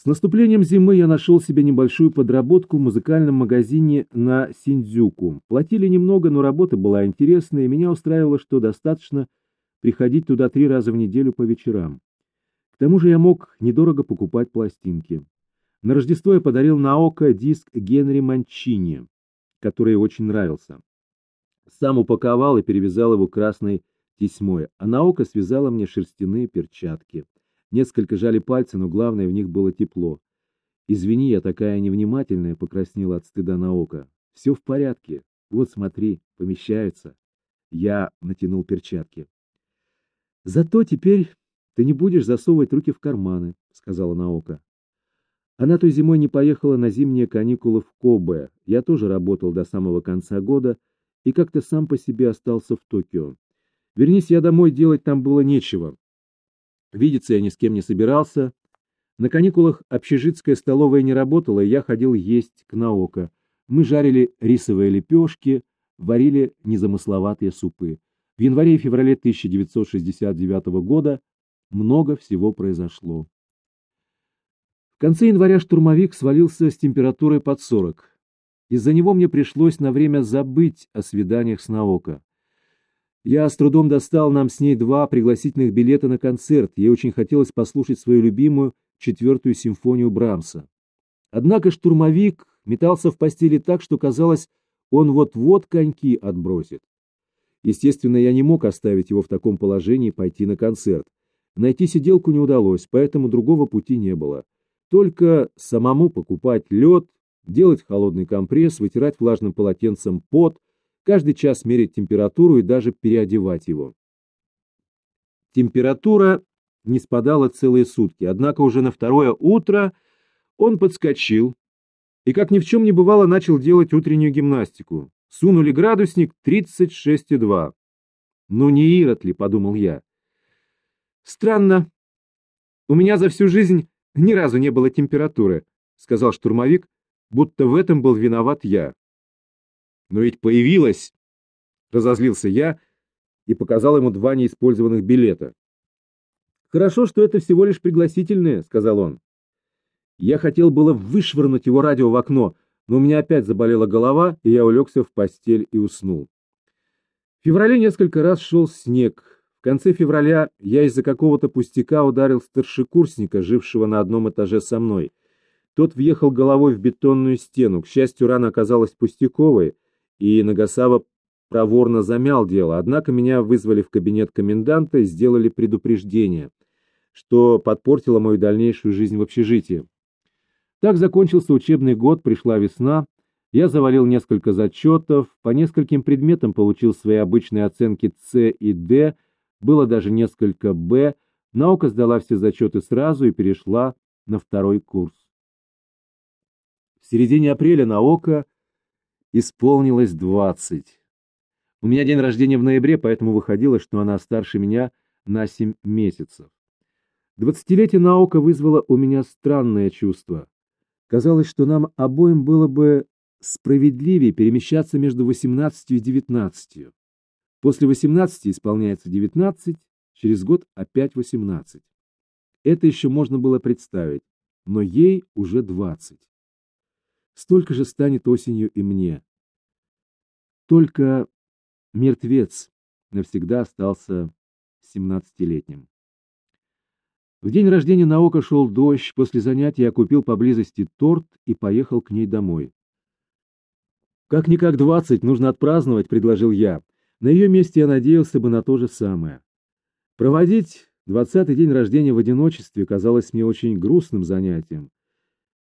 С наступлением зимы я нашел себе небольшую подработку в музыкальном магазине на Синдзюку. Платили немного, но работа была интересная, и меня устраивало, что достаточно приходить туда три раза в неделю по вечерам. К тому же я мог недорого покупать пластинки. На Рождество я подарил Наока диск Генри Манчини, который очень нравился. Сам упаковал и перевязал его красной тесьмой, а Наока связала мне шерстяные перчатки. Несколько жали пальцы, но главное, в них было тепло. «Извини, я такая невнимательная», — покраснела от стыда на око. «Все в порядке. Вот смотри, помещаются». Я натянул перчатки. «Зато теперь ты не будешь засовывать руки в карманы», — сказала Наока. Она той зимой не поехала на зимние каникулы в Кобе. Я тоже работал до самого конца года и как-то сам по себе остался в Токио. Вернись я домой, делать там было нечего. Видеться я ни с кем не собирался. На каникулах общежитская столовая не работала, и я ходил есть к Наока. Мы жарили рисовые лепешки, варили незамысловатые супы. В январе и феврале 1969 года много всего произошло. В конце января штурмовик свалился с температурой под 40. Из-за него мне пришлось на время забыть о свиданиях с Наока. Я с трудом достал нам с ней два пригласительных билета на концерт. Ей очень хотелось послушать свою любимую четвертую симфонию Брамса. Однако штурмовик метался в постели так, что казалось, он вот-вот коньки отбросит. Естественно, я не мог оставить его в таком положении и пойти на концерт. Найти сиделку не удалось, поэтому другого пути не было. Только самому покупать лед, делать холодный компресс, вытирать влажным полотенцем пот — каждый час мерить температуру и даже переодевать его. Температура не спадала целые сутки, однако уже на второе утро он подскочил и, как ни в чем не бывало, начал делать утреннюю гимнастику. Сунули градусник 36,2. «Ну не Ирод ли?» — подумал я. «Странно. У меня за всю жизнь ни разу не было температуры», — сказал штурмовик, будто в этом был виноват я. Но ведь появилась, разозлился я и показал ему два неиспользованных билета. Хорошо, что это всего лишь пригласительные, сказал он. Я хотел было вышвырнуть его радио в окно, но у меня опять заболела голова, и я улегся в постель и уснул. В феврале несколько раз шел снег. В конце февраля я из-за какого-то пустяка ударил старшекурсника, жившего на одном этаже со мной. Тот въехал головой в бетонную стену. К счастью, рана оказалась пустяковой, и Нагасава проворно замял дело, однако меня вызвали в кабинет коменданта и сделали предупреждение, что подпортило мою дальнейшую жизнь в общежитии. Так закончился учебный год, пришла весна, я завалил несколько зачетов, по нескольким предметам получил свои обычные оценки С и Д, было даже несколько Б, наука сдала все зачеты сразу и перешла на второй курс. В середине апреля наука исполнилось двадцать. У меня день рождения в ноябре, поэтому выходило, что она старше меня на семь месяцев. Двадцатилетие наука вызвало у меня странное чувство. Казалось, что нам обоим было бы справедливее перемещаться между восемнадцатью и девятнадцатью. После восемнадцати исполняется девятнадцать, через год опять восемнадцать. Это еще можно было представить, но ей уже двадцать. Столько же станет осенью и мне. Только мертвец навсегда остался семнадцатилетним. В день рождения Наока шел дождь, после занятия я купил поблизости торт и поехал к ней домой. «Как-никак двадцать, нужно отпраздновать», — предложил я. На ее месте я надеялся бы на то же самое. Проводить двадцатый день рождения в одиночестве казалось мне очень грустным занятием.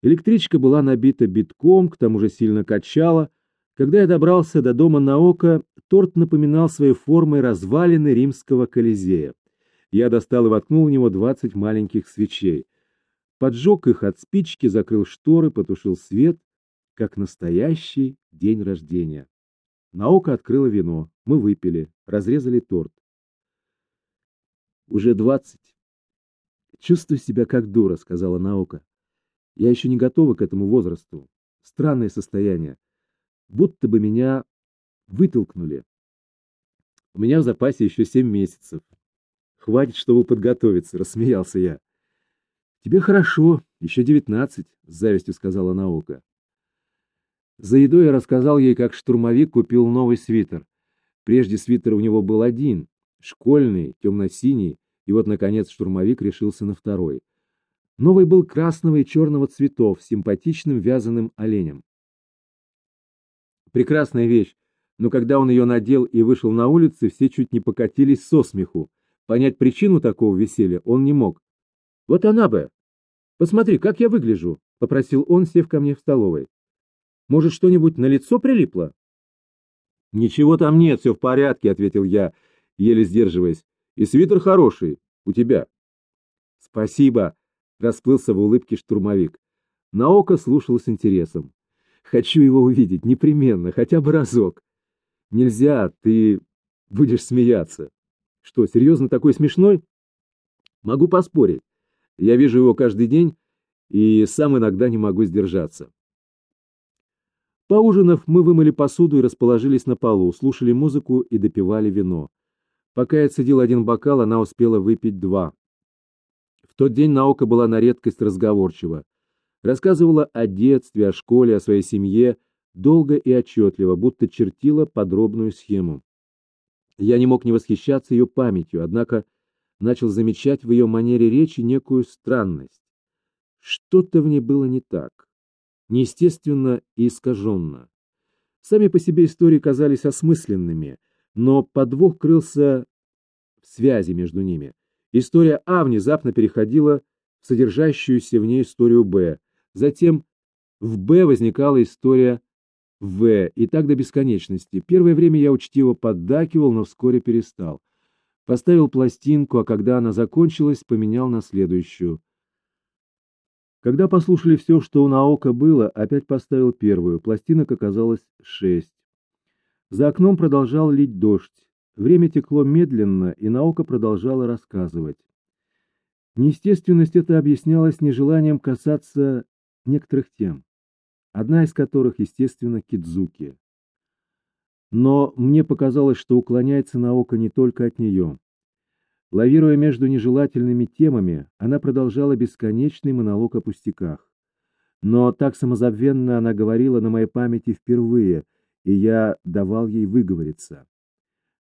Электричка была набита битком, к тому же сильно качала. Когда я добрался до дома Наока, торт напоминал своей формой развалины римского колизея. Я достал и воткнул в него двадцать маленьких свечей. Поджег их от спички, закрыл шторы, потушил свет, как настоящий день рождения. Наока открыла вино. Мы выпили, разрезали торт. «Уже двадцать. Чувствую себя как дура», — сказала Наока. Я еще не готова к этому возрасту. Странное состояние. Будто бы меня вытолкнули. У меня в запасе еще семь месяцев. Хватит, чтобы подготовиться, рассмеялся я. Тебе хорошо, Еще девятнадцать, с завистью сказала Наука. За едой я рассказал ей, как штурмовик купил новый свитер. Прежде свитер у него был один, школьный, темно-синий, и вот, наконец, штурмовик решился на второй. Новый был красного и черного цветов, с симпатичным вязаным оленем. Прекрасная вещь, но когда он ее надел и вышел на улицу, все чуть не покатились со смеху. Понять причину такого веселья он не мог. «Вот она бы! Посмотри, как я выгляжу!» — попросил он, сев ко мне в столовой. «Может, что-нибудь на лицо прилипло?» «Ничего там нет, все в порядке», — ответил я, еле сдерживаясь. И свитер хороший. У тебя. Спасибо, расплылся в улыбке штурмовик. Наока слушал с интересом. Хочу его увидеть, непременно, хотя бы разок. Нельзя, ты будешь смеяться. Что, серьезно такой смешной? Могу поспорить. Я вижу его каждый день и сам иногда не могу сдержаться. Поужинав, мы вымыли посуду и расположились на полу, слушали музыку и допивали вино. Пока я цедил один бокал, она успела выпить два. Тот день наука была на редкость разговорчива. Рассказывала о детстве, о школе, о своей семье, долго и отчетливо, будто чертила подробную схему. Я не мог не восхищаться ее памятью, однако начал замечать в ее манере речи некую странность. Что-то в ней было не так, неестественно и искаженно. Сами по себе истории казались осмысленными, но подвох крылся в связи между ними. История А внезапно переходила в содержащуюся в ней историю Б. Затем в Б возникала история В, и так до бесконечности. Первое время я учтиво поддакивал, но вскоре перестал. Поставил пластинку, а когда она закончилась, поменял на следующую. Когда послушали все, что у Наока было, опять поставил первую. Пластинок оказалось шесть. За окном продолжал лить дождь. Время текло медленно, и наука продолжала рассказывать. Неестественность это объяснялась нежеланием касаться некоторых тем, одна из которых, естественно, Кидзуки. Но мне показалось, что уклоняется наука не только от нее. Лавируя между нежелательными темами, она продолжала бесконечный монолог о пустяках. Но так самозабвенно она говорила на моей памяти впервые — и я давал ей выговориться.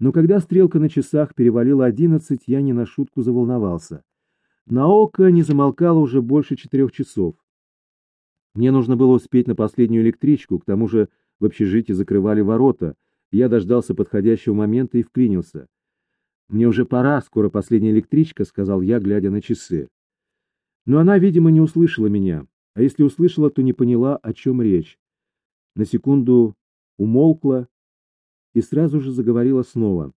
Но когда стрелка на часах перевалила одиннадцать, я не на шутку заволновался. На око не замолкало уже больше четырех часов. Мне нужно было успеть на последнюю электричку, к тому же в общежитии закрывали ворота. Я дождался подходящего момента и вклинился. «Мне уже пора, скоро последняя электричка», — сказал я, глядя на часы. Но она, видимо, не услышала меня, а если услышала, то не поняла, о чем речь. На секунду умолкла и сразу же заговорила снова.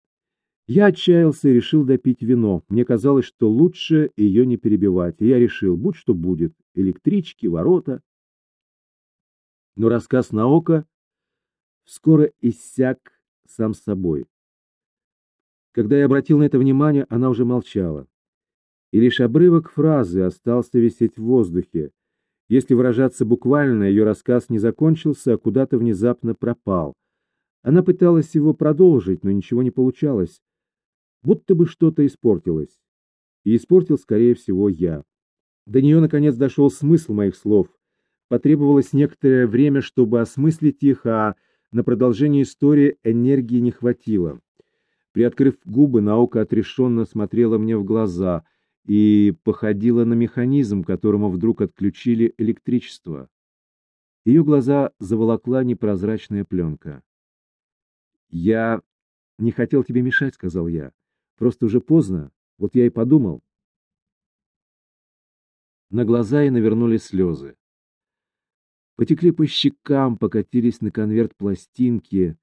Я отчаялся и решил допить вино. Мне казалось, что лучше ее не перебивать, и я решил, будь что будет, электрички, ворота. Но рассказ на око скоро иссяк сам собой. Когда я обратил на это внимание, она уже молчала. И лишь обрывок фразы остался висеть в воздухе, если выражаться буквально, ее рассказ не закончился, а куда-то внезапно пропал. Она пыталась его продолжить, но ничего не получалось. Будто бы что-то испортилось. И испортил, скорее всего, я. До нее, наконец, дошел смысл моих слов. Потребовалось некоторое время, чтобы осмыслить их, а на продолжение истории энергии не хватило. Приоткрыв губы, наука отрешенно смотрела мне в глаза — и походила на механизм, которому вдруг отключили электричество. Ее глаза заволокла непрозрачная пленка. «Я не хотел тебе мешать», — сказал я. «Просто уже поздно. Вот я и подумал». На глаза и навернулись слезы. Потекли по щекам, покатились на конверт пластинки.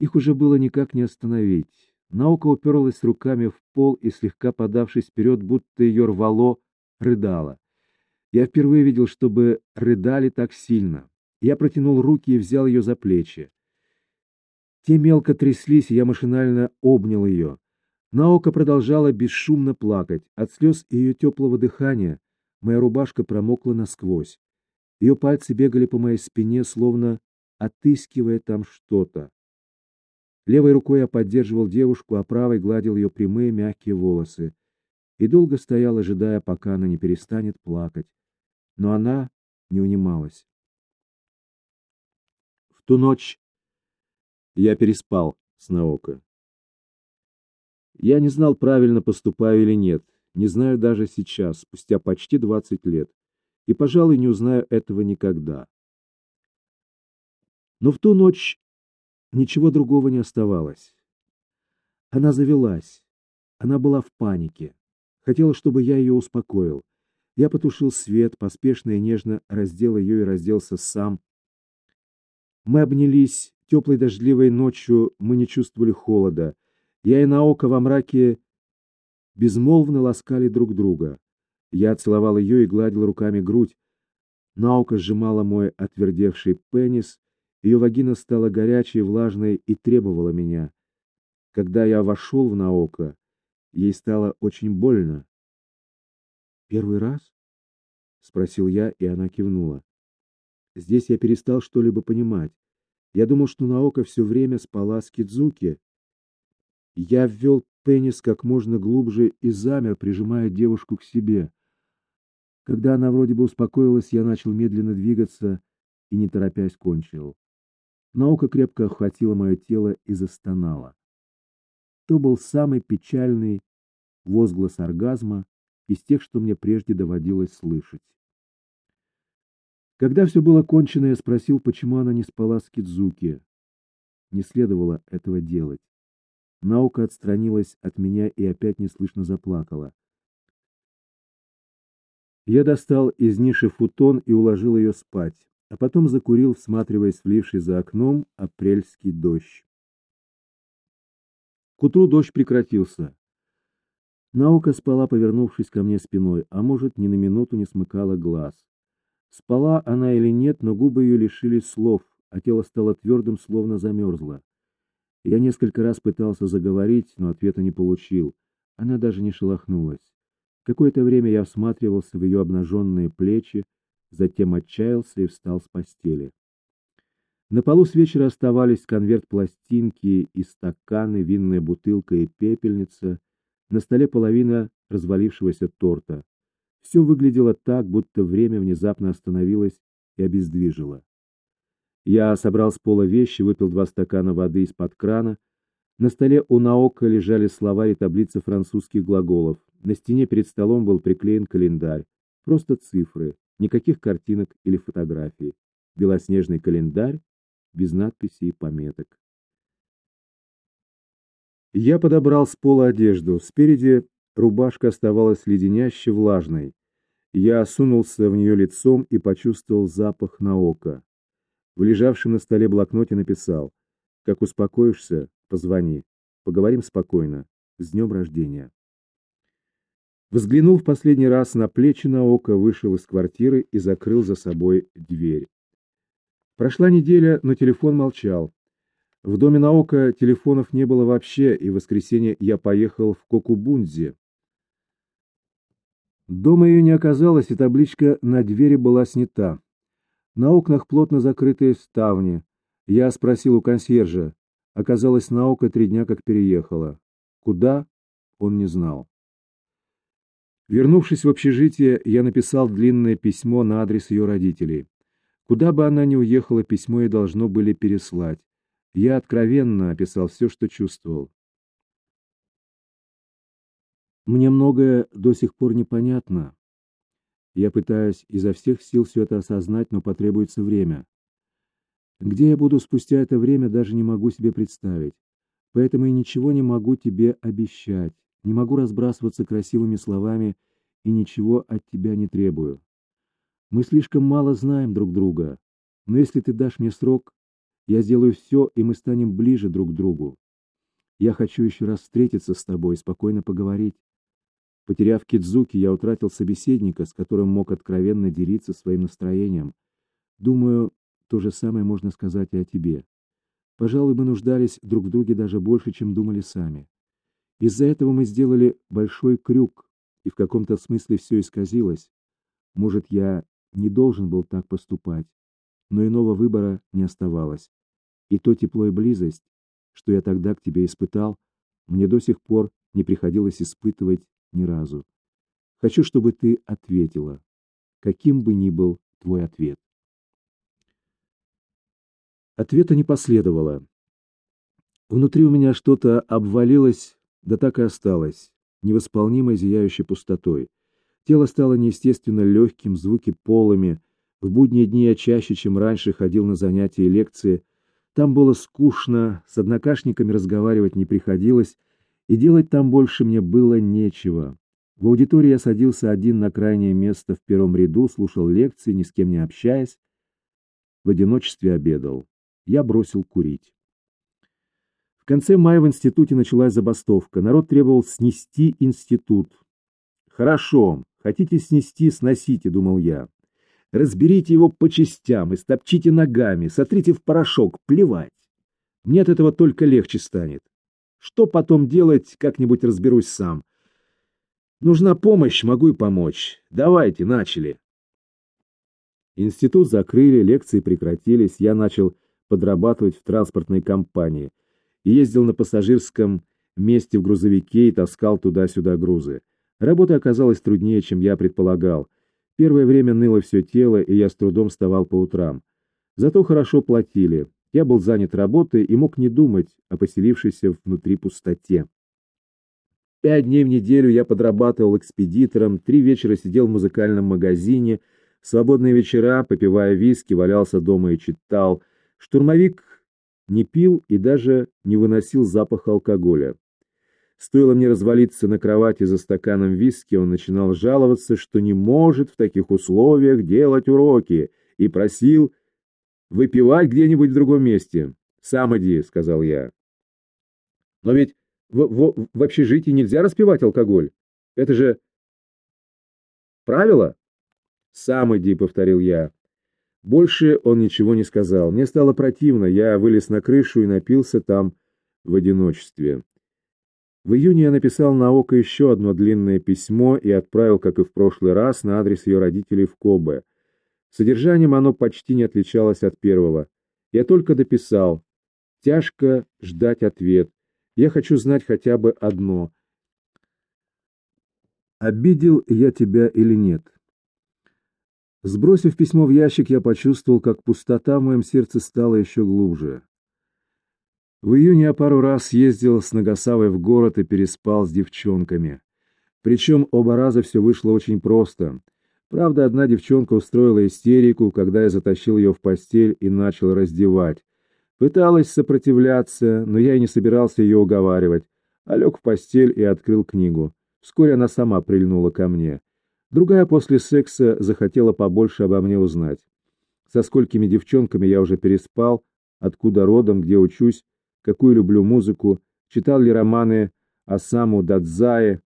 Их уже было никак не остановить. Наука уперлась руками в пол и, слегка подавшись вперед, будто ее рвало, рыдала. Я впервые видел, чтобы рыдали так сильно. Я протянул руки и взял ее за плечи. Те мелко тряслись, и я машинально обнял ее. Наука продолжала бесшумно плакать. От слез ее теплого дыхания моя рубашка промокла насквозь. Ее пальцы бегали по моей спине, словно отыскивая там что-то. Левой рукой я поддерживал девушку, а правой гладил ее прямые мягкие волосы. И долго стоял, ожидая, пока она не перестанет плакать. но она не унималась. В ту ночь я переспал с Наока. Я не знал, правильно поступаю или нет, не знаю даже сейчас, спустя почти двадцать лет, и, пожалуй, не узнаю этого никогда. Но в ту ночь ничего другого не оставалось. Она завелась, она была в панике, хотела, чтобы я ее успокоил. Я потушил свет, поспешно и нежно раздел ее и разделся сам. Мы обнялись, теплой дождливой ночью мы не чувствовали холода. Я и Наока во мраке безмолвно ласкали друг друга. Я целовал ее и гладил руками грудь. Наука сжимала мой отвердевший пенис, ее вагина стала горячей, влажной и требовала меня. Когда я вошел в Наока, ей стало очень больно. «Первый раз?» — спросил я, и она кивнула. Здесь я перестал что-либо понимать. Я думал, что Наока все время спала с Кидзуки. Я ввел пенис как можно глубже и замер, прижимая девушку к себе. Когда она вроде бы успокоилась, я начал медленно двигаться и, не торопясь, кончил. Наука крепко охватила мое тело и застонала. То был самый печальный возглас оргазма из тех, что мне прежде доводилось слышать. Когда все было кончено, я спросил, почему она не спала с Кидзуки. Не следовало этого делать. Наука отстранилась от меня и опять неслышно заплакала. Я достал из ниши футон и уложил ее спать, а потом закурил, всматриваясь в за окном апрельский дождь. К утру дождь прекратился. Наука спала, повернувшись ко мне спиной, а может, ни на минуту не смыкала глаз. Спала она или нет, но губы ее лишились слов, а тело стало твердым, словно замерзло. Я несколько раз пытался заговорить, но ответа не получил. Она даже не шелохнулась. Какое-то время я всматривался в ее обнаженные плечи, затем отчаялся и встал с постели. На полу с вечера оставались конверт пластинки и стаканы, винная бутылка и пепельница — на столе половина развалившегося торта. Все выглядело так, будто время внезапно остановилось и обездвижило. Я собрал с пола вещи, выпил два стакана воды из-под крана. На столе у Наока лежали слова и таблицы французских глаголов. На стене перед столом был приклеен календарь. Просто цифры, никаких картинок или фотографий. Белоснежный календарь, без надписей и пометок. Я подобрал с пола одежду. Спереди рубашка оставалась леденяще влажной. Я осунулся в нее лицом и почувствовал запах на око. В лежавшем на столе блокноте написал «Как успокоишься, позвони. Поговорим спокойно. С днем рождения». Взглянул в последний раз на плечи на око, вышел из квартиры и закрыл за собой дверь. Прошла неделя, но телефон молчал. В доме Наока телефонов не было вообще, и в воскресенье я поехал в Кокубунзи. Дома ее не оказалось, и табличка на двери была снята. На окнах плотно закрытые ставни. Я спросил у консьержа. Оказалось, Наока три дня как переехала. Куда? Он не знал. Вернувшись в общежитие, я написал длинное письмо на адрес ее родителей. Куда бы она ни уехала, письмо ей должно были переслать. Я откровенно описал все, что чувствовал. Мне многое до сих пор непонятно. Я пытаюсь изо всех сил все это осознать, но потребуется время. Где я буду спустя это время, даже не могу себе представить. Поэтому я ничего не могу тебе обещать, не могу разбрасываться красивыми словами и ничего от тебя не требую. Мы слишком мало знаем друг друга, но если ты дашь мне срок, я сделаю все, и мы станем ближе друг к другу. Я хочу еще раз встретиться с тобой, спокойно поговорить. Потеряв Кидзуки, я утратил собеседника, с которым мог откровенно делиться своим настроением. Думаю, то же самое можно сказать и о тебе. Пожалуй, мы нуждались друг в друге даже больше, чем думали сами. Из-за этого мы сделали большой крюк, и в каком-то смысле все исказилось. Может, я не должен был так поступать, но иного выбора не оставалось. И то тепло и близость, что я тогда к тебе испытал, мне до сих пор не приходилось испытывать ни разу. Хочу, чтобы ты ответила. каким бы ни был твой ответ. Ответа не последовало. Внутри у меня что-то обвалилось, да так и осталось, невосполнимой зияющей пустотой. Тело стало неестественно легким, звуки полыми. В будние дни я чаще, чем раньше, ходил на занятия и лекции. Там было скучно, с однокашниками разговаривать не приходилось, и делать там больше мне было нечего. В аудитории я садился один на крайнее место в первом ряду, слушал лекции, ни с кем не общаясь. В одиночестве обедал. Я бросил курить. В конце мая в институте началась забастовка. Народ требовал снести институт. «Хорошо, хотите снести, сносите», — думал я. «Разберите его по частям, истопчите ногами, сотрите в порошок, плевать. Мне от этого только легче станет. Что потом делать, как-нибудь разберусь сам. Нужна помощь, могу и помочь. Давайте, начали. Институт закрыли, лекции прекратились, я начал подрабатывать в транспортной компании. Ездил на пассажирском месте в грузовике и таскал туда-сюда грузы. Работа оказалась труднее, чем я предполагал. Первое время ныло все тело, и я с трудом вставал по утрам. Зато хорошо платили. Я был занят работой и мог не думать о поселившейся внутри пустоте. Пять дней в неделю я подрабатывал экспедитором, три вечера сидел в музыкальном магазине, свободные вечера, попивая виски, валялся дома и читал. Штурмовик не пил и даже не выносил запах алкоголя. Стоило мне развалиться на кровати за стаканом виски, он начинал жаловаться, что не может в таких условиях делать уроки, и просил выпивать где-нибудь в другом месте. «Сам иди», — сказал я. «Но ведь в, в, в общежитии нельзя распивать алкоголь. Это же правило?» «Сам иди», — повторил я. Больше он ничего не сказал. Мне стало противно, я вылез на крышу и напился там в одиночестве. В июне я написал на око еще одно длинное письмо и отправил, как и в прошлый раз, на адрес ее родителей в Кобе. Содержанием оно почти не отличалось от первого. Я только дописал. Тяжко ждать ответ. Я хочу знать хотя бы одно. Обидел я тебя или нет? Сбросив письмо в ящик, я почувствовал, как пустота в моем сердце стала еще глубже. В июне я пару раз ездил с Нагасавой в город и переспал с девчонками. Причем оба раза все вышло очень просто. Правда, одна девчонка устроила истерику, когда я затащил ее в постель и начал раздевать. Пыталась сопротивляться, но я и не собирался ее уговаривать, а лег в постель и открыл книгу. Вскоре она сама прильнула ко мне. Другая после секса захотела побольше обо мне узнать. Со сколькими девчонками я уже переспал, откуда родом, где учусь, какую люблю музыку, читал ли романы Осаму Дадзае,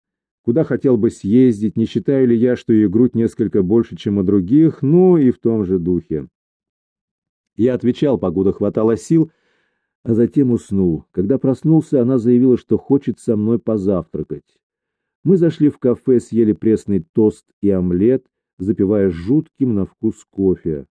Куда хотел бы съездить, не считаю ли я, что ее грудь несколько больше, чем у других, ну и в том же духе. Я отвечал, погода хватало сил, а затем уснул. Когда проснулся, она заявила, что хочет со мной позавтракать. Мы зашли в кафе, съели пресный тост и омлет, запивая жутким на вкус кофе.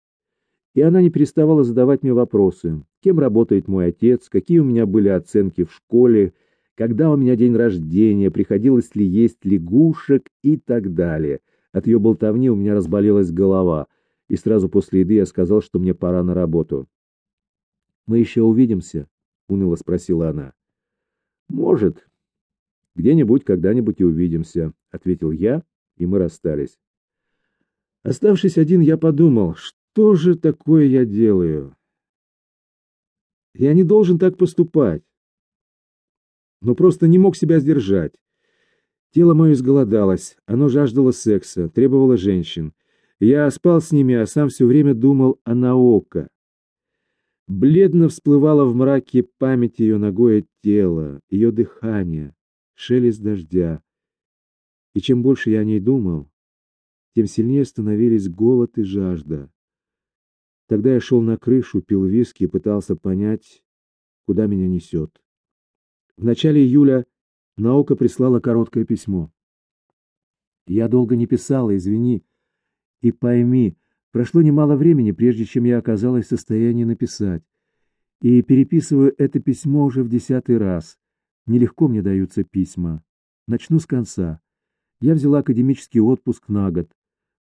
И она не переставала задавать мне вопросы. Кем работает мой отец, какие у меня были оценки в школе, когда у меня день рождения, приходилось ли есть лягушек и так далее. От ее болтовни у меня разболелась голова, и сразу после еды я сказал, что мне пора на работу. «Мы еще увидимся?» — уныло спросила она. «Может. Где-нибудь, когда-нибудь и увидимся», — ответил я, и мы расстались. Оставшись один, я подумал, что же такое я делаю? Я не должен так поступать но просто не мог себя сдержать. Тело мое изголодалось, оно жаждало секса, требовало женщин. Я спал с ними, а сам все время думал о Наока. Бледно всплывало в мраке память ее ногое тело, ее дыхание, шелест дождя. И чем больше я о ней думал, тем сильнее становились голод и жажда. Тогда я шел на крышу, пил виски и пытался понять, куда меня несет. В начале июля наука прислала короткое письмо. Я долго не писала, извини. И пойми, прошло немало времени, прежде чем я оказалась в состоянии написать. И переписываю это письмо уже в десятый раз. Нелегко мне даются письма. Начну с конца. Я взяла академический отпуск на год.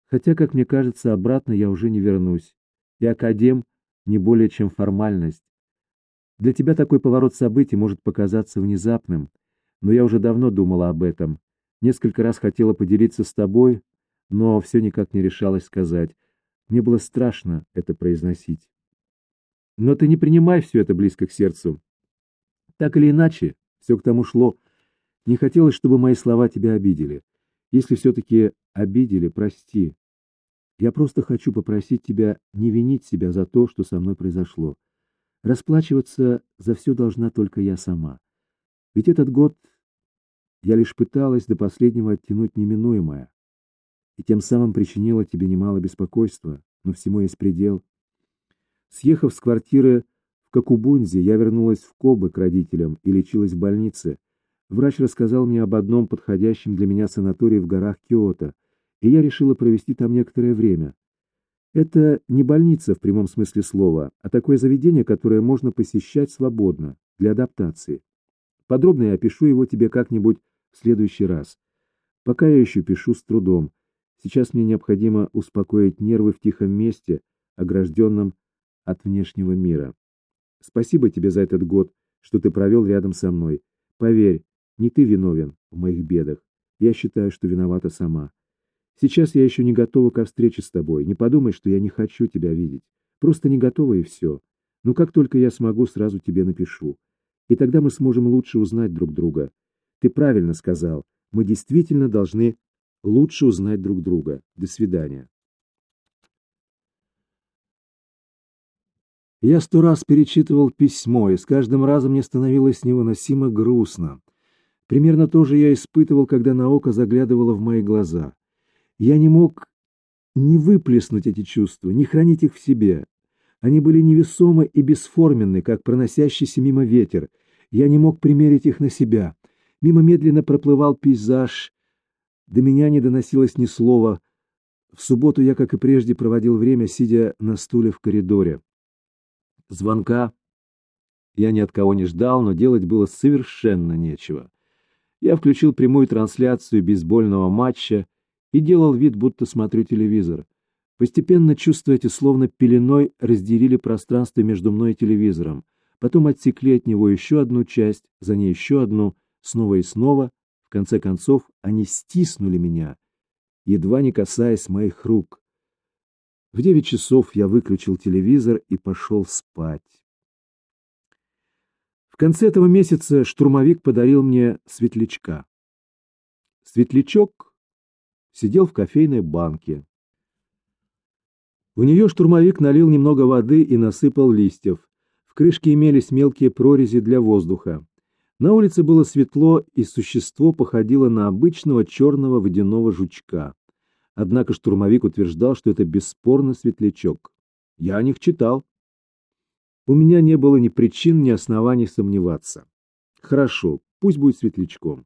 Хотя, как мне кажется, обратно я уже не вернусь. И академ не более чем формальность. Для тебя такой поворот событий может показаться внезапным, но я уже давно думала об этом. Несколько раз хотела поделиться с тобой, но все никак не решалась сказать. Мне было страшно это произносить. Но ты не принимай все это близко к сердцу. Так или иначе, все к тому шло. Не хотелось, чтобы мои слова тебя обидели. Если все-таки обидели, прости. Я просто хочу попросить тебя не винить себя за то, что со мной произошло. Расплачиваться за все должна только я сама. Ведь этот год я лишь пыталась до последнего оттянуть неминуемое. И тем самым причинила тебе немало беспокойства, но всему есть предел. Съехав с квартиры в Кокубунзе, я вернулась в Кобы к родителям и лечилась в больнице. Врач рассказал мне об одном подходящем для меня санатории в горах Киото, и я решила провести там некоторое время. Это не больница в прямом смысле слова, а такое заведение, которое можно посещать свободно, для адаптации. Подробно я опишу его тебе как-нибудь в следующий раз. Пока я еще пишу с трудом. Сейчас мне необходимо успокоить нервы в тихом месте, огражденном от внешнего мира. Спасибо тебе за этот год, что ты провел рядом со мной. Поверь, не ты виновен в моих бедах. Я считаю, что виновата сама. Сейчас я еще не готова ко встрече с тобой. Не подумай, что я не хочу тебя видеть. Просто не готова и все. Но как только я смогу, сразу тебе напишу. И тогда мы сможем лучше узнать друг друга. Ты правильно сказал. Мы действительно должны лучше узнать друг друга. До свидания. Я сто раз перечитывал письмо, и с каждым разом мне становилось невыносимо грустно. Примерно то же я испытывал, когда наука заглядывала в мои глаза. Я не мог не выплеснуть эти чувства, не хранить их в себе. Они были невесомы и бесформенны, как проносящийся мимо ветер. Я не мог примерить их на себя. Мимо медленно проплывал пейзаж. До меня не доносилось ни слова. В субботу я, как и прежде, проводил время, сидя на стуле в коридоре. Звонка я ни от кого не ждал, но делать было совершенно нечего. Я включил прямую трансляцию бейсбольного матча и делал вид, будто смотрю телевизор. Постепенно чувства эти словно пеленой разделили пространство между мной и телевизором, потом отсекли от него еще одну часть, за ней еще одну, снова и снова. В конце концов, они стиснули меня, едва не касаясь моих рук. В девять часов я выключил телевизор и пошел спать. В конце этого месяца штурмовик подарил мне светлячка. Светлячок сидел в кофейной банке. В нее штурмовик налил немного воды и насыпал листьев. В крышке имелись мелкие прорези для воздуха. На улице было светло, и существо походило на обычного черного водяного жучка. Однако штурмовик утверждал, что это бесспорно светлячок. Я о них читал. У меня не было ни причин, ни оснований сомневаться. Хорошо, пусть будет светлячком.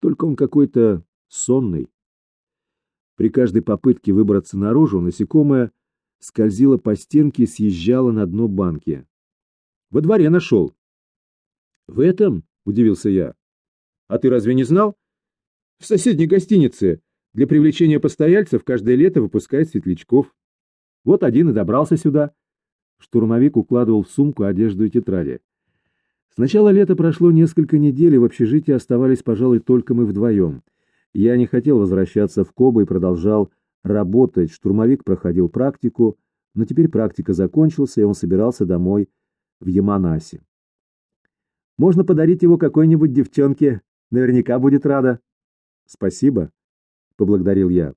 Только он какой-то сонный. При каждой попытке выбраться наружу насекомое скользило по стенке и съезжало на дно банки. «Во дворе нашел». «В этом?» — удивился я. «А ты разве не знал?» «В соседней гостинице для привлечения постояльцев каждое лето выпускают светлячков. Вот один и добрался сюда. Штурмовик укладывал в сумку одежду и тетради. С начала лета прошло несколько недель, и в общежитии оставались, пожалуй, только мы вдвоем. Я не хотел возвращаться в Кобу и продолжал работать. Штурмовик проходил практику, но теперь практика закончилась, и он собирался домой в Яманасе. «Можно подарить его какой-нибудь девчонке, наверняка будет рада». «Спасибо», — поблагодарил я.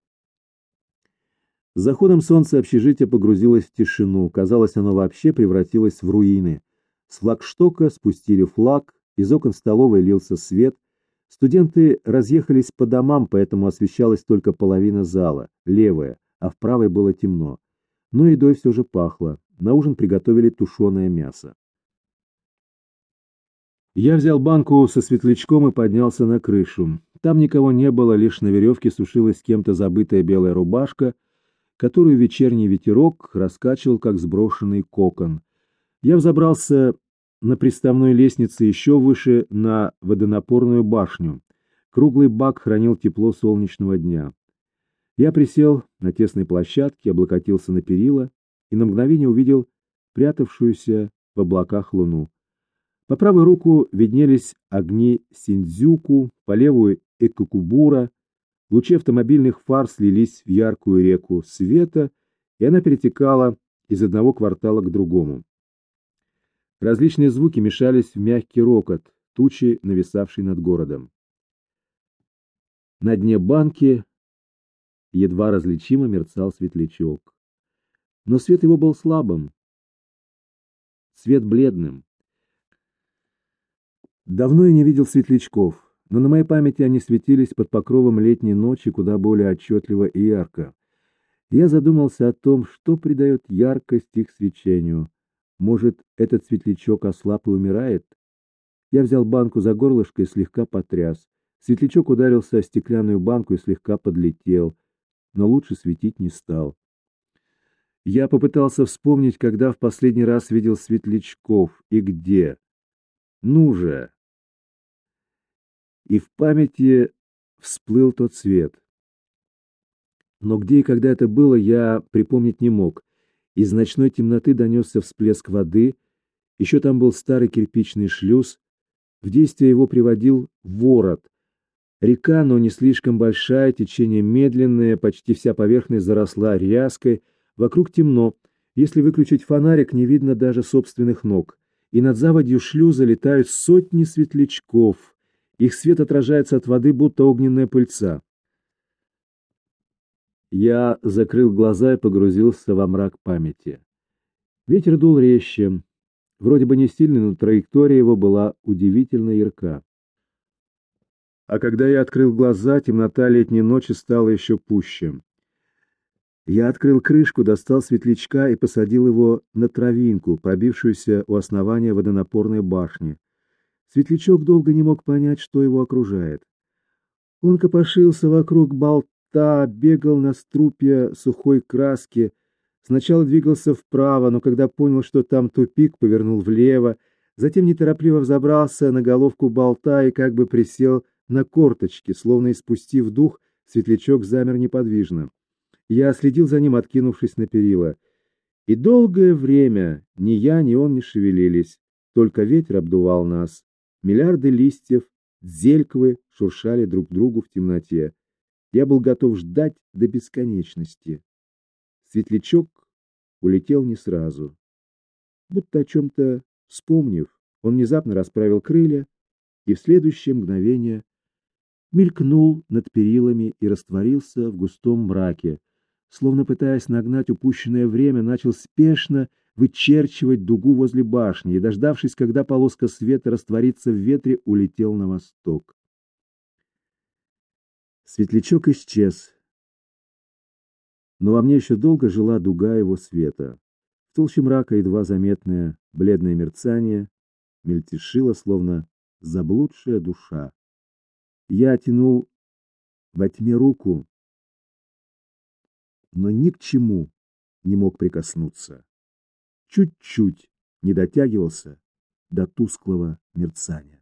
С заходом солнца общежитие погрузилось в тишину. Казалось, оно вообще превратилось в руины. С флагштока спустили флаг, из окон столовой лился свет. Студенты разъехались по домам, поэтому освещалась только половина зала, левая, а в правой было темно. Но едой все же пахло. На ужин приготовили тушеное мясо. Я взял банку со светлячком и поднялся на крышу. Там никого не было, лишь на веревке сушилась кем-то забытая белая рубашка, которую вечерний ветерок раскачивал, как сброшенный кокон. Я взобрался на приставной лестнице еще выше на водонапорную башню. Круглый бак хранил тепло солнечного дня. Я присел на тесной площадке, облокотился на перила и на мгновение увидел прятавшуюся в облаках луну. По правую руку виднелись огни Синдзюку, по левую — Экокубура. Лучи автомобильных фар слились в яркую реку света, и она перетекала из одного квартала к другому. Различные звуки мешались в мягкий рокот, тучи, нависавшей над городом. На дне банки едва различимо мерцал светлячок. Но свет его был слабым, свет бледным. Давно я не видел светлячков, но на моей памяти они светились под покровом летней ночи куда более отчетливо и ярко. Я задумался о том, что придает яркость их свечению. Может, этот светлячок ослаб и умирает? Я взял банку за горлышко и слегка потряс. Светлячок ударился о стеклянную банку и слегка подлетел, но лучше светить не стал. Я попытался вспомнить, когда в последний раз видел светлячков и где. Ну же! И в памяти всплыл тот свет. Но где и когда это было, я припомнить не мог. Из ночной темноты донесся всплеск воды, еще там был старый кирпичный шлюз, в действие его приводил ворот. Река, но не слишком большая, течение медленное, почти вся поверхность заросла ряской, вокруг темно, если выключить фонарик, не видно даже собственных ног, и над заводью шлюза летают сотни светлячков, их свет отражается от воды, будто огненная пыльца. Я закрыл глаза и погрузился во мрак памяти. Ветер дул резче. Вроде бы не сильный, но траектория его была удивительно ярка. А когда я открыл глаза, темнота летней ночи стала еще пуще. Я открыл крышку, достал светлячка и посадил его на травинку, пробившуюся у основания водонапорной башни. Светлячок долго не мог понять, что его окружает. Он копошился вокруг болта, моста, бегал на струпья сухой краски. Сначала двигался вправо, но когда понял, что там тупик, повернул влево, затем неторопливо взобрался на головку болта и как бы присел на корточки, словно испустив дух, светлячок замер неподвижно. Я следил за ним, откинувшись на перила. И долгое время ни я, ни он не шевелились, только ветер обдувал нас. Миллиарды листьев, зельквы шуршали друг другу в темноте. Я был готов ждать до бесконечности. Светлячок улетел не сразу. Будто о чем-то вспомнив, он внезапно расправил крылья и в следующее мгновение мелькнул над перилами и растворился в густом мраке, словно пытаясь нагнать упущенное время, начал спешно вычерчивать дугу возле башни и, дождавшись, когда полоска света растворится в ветре, улетел на восток. Светлячок исчез, но во мне еще долго жила дуга его света. В толще мрака едва заметное бледное мерцание мельтешило, словно заблудшая душа. Я тянул во тьме руку, но ни к чему не мог прикоснуться. Чуть-чуть не дотягивался до тусклого мерцания.